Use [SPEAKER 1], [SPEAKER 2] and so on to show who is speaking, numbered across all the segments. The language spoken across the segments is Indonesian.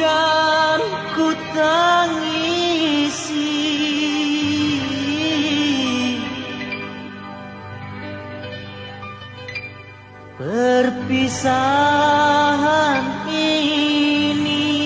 [SPEAKER 1] akan ku tangisi. Perpisahan ini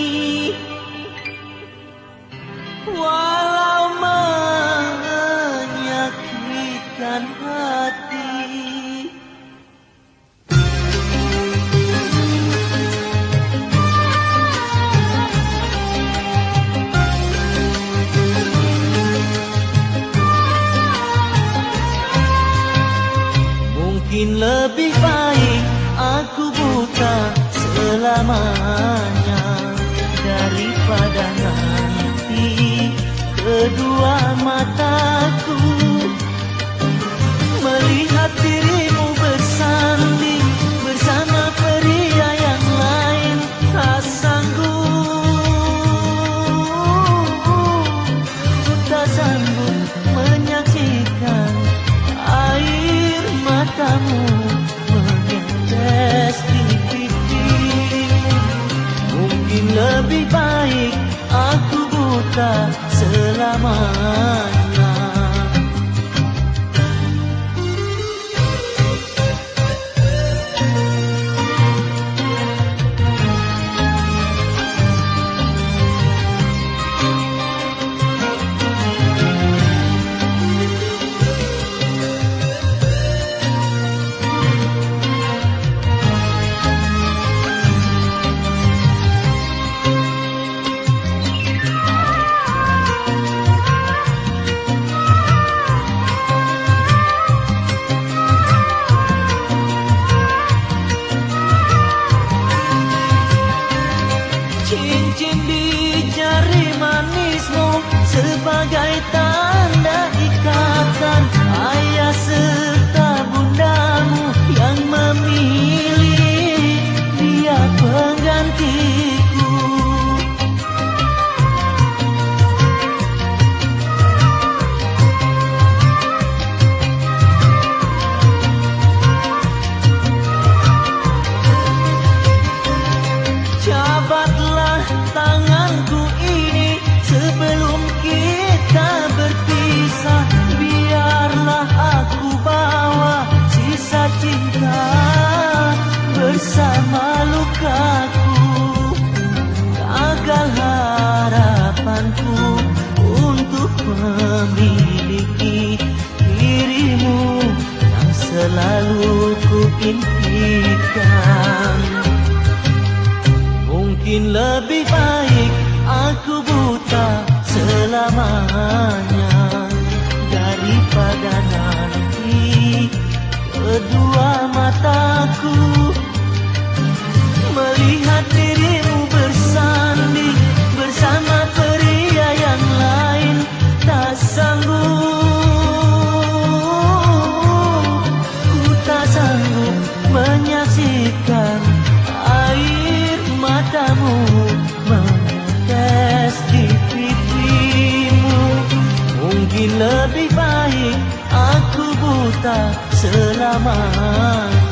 [SPEAKER 1] bersamanya daripada nanti. Kedua mataku melihat dirimu bersanding bersama pria yang lain tak sanggup. Ku tak sanggup menyaksikan kita selamanya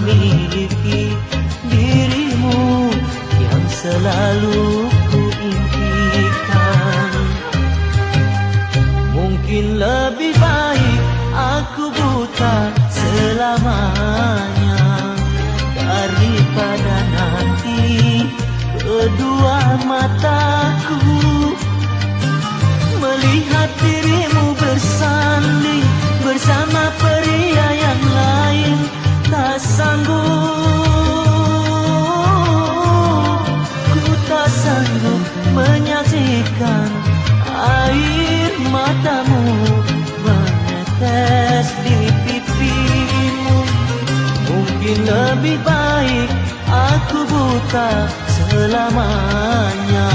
[SPEAKER 1] memiliki dirimu yang selalu ku impikan Mungkin lebih baik aku buta selamanya Daripada nanti kedua mataku. Melihat dirimu bersanding bersama sanggup. Ku tak sanggup menyaksikan Air matamu menetes di pipimu. Mungkin lebih baik aku buta selamanya